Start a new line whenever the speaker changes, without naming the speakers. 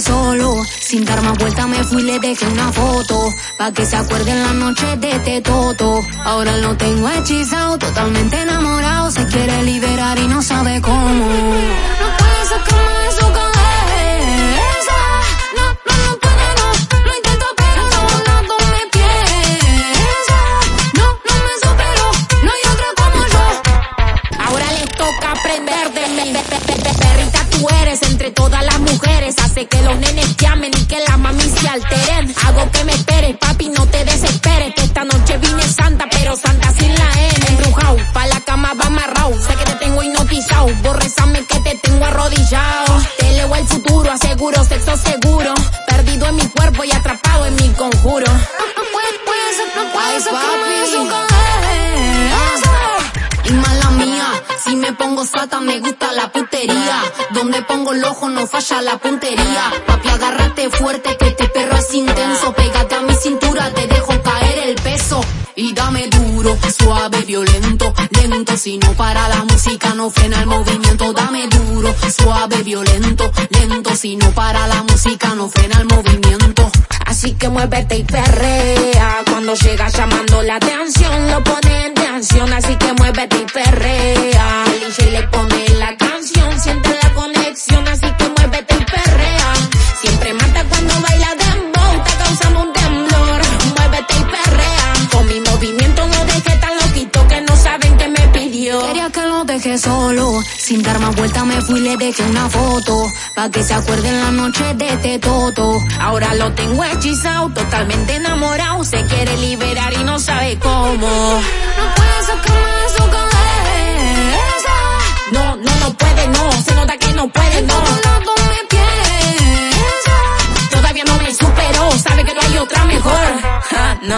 Sin dar más vuelta me fui le dejé una foto. Pa' que se acuerden la noche de este toto. Ahora lo tengo hechizado, totalmente enamorado. Se quiere liberar y no sabe cómo.
Toca aprender de mí. Pe- pe- pe- Perrita tú eres entre todas las mujeres. Hace que los nenes llamen y que las mami se alteren. Hago que me esperes, papi, no te desesperes. Que esta noche vine santa, pero santa sin la N. Embrujao, pa' la cama va amarrao. Sé que te tengo hipnotizado. Borrezame que te tengo arrodillado. Te leo el futuro, aseguro sexo seguro. Perdido en mi cuerpo y atrapado en mi conjuro.
No si me pongo sata me gusta la putería. Donde pongo el ojo no falla la puntería. Papi, agárrate fuerte que este perro es intenso. Pégate a mi cintura, te dejo caer el peso. Y dame duro, suave, violento, lento. Si no para la música, no frena el movimiento. Dame duro, suave, violento, lento. Si no para la música, no frena el movimiento.
Así que muévete y perrea. Cuando llega llamando la atención, lo pone tensión. Así que muévete y perrea. DJ le pone la canción, siente la conexión. Así que muévete y perrea. Siempre mata cuando baila dembow, está causando un temblor. Muévete y perrea. Con mi movimiento no deje tan loquito que no saben que me pidió.
Quería que lo deje solo, sin dar más vuelta me fui y le dejé una foto, pa' que se acuerden la noche de este toto.
Ahora lo tengo hechizado, totalmente enamorado. Se quiere liberar y no sabe cómo. sabe que no hay otra mejor. No.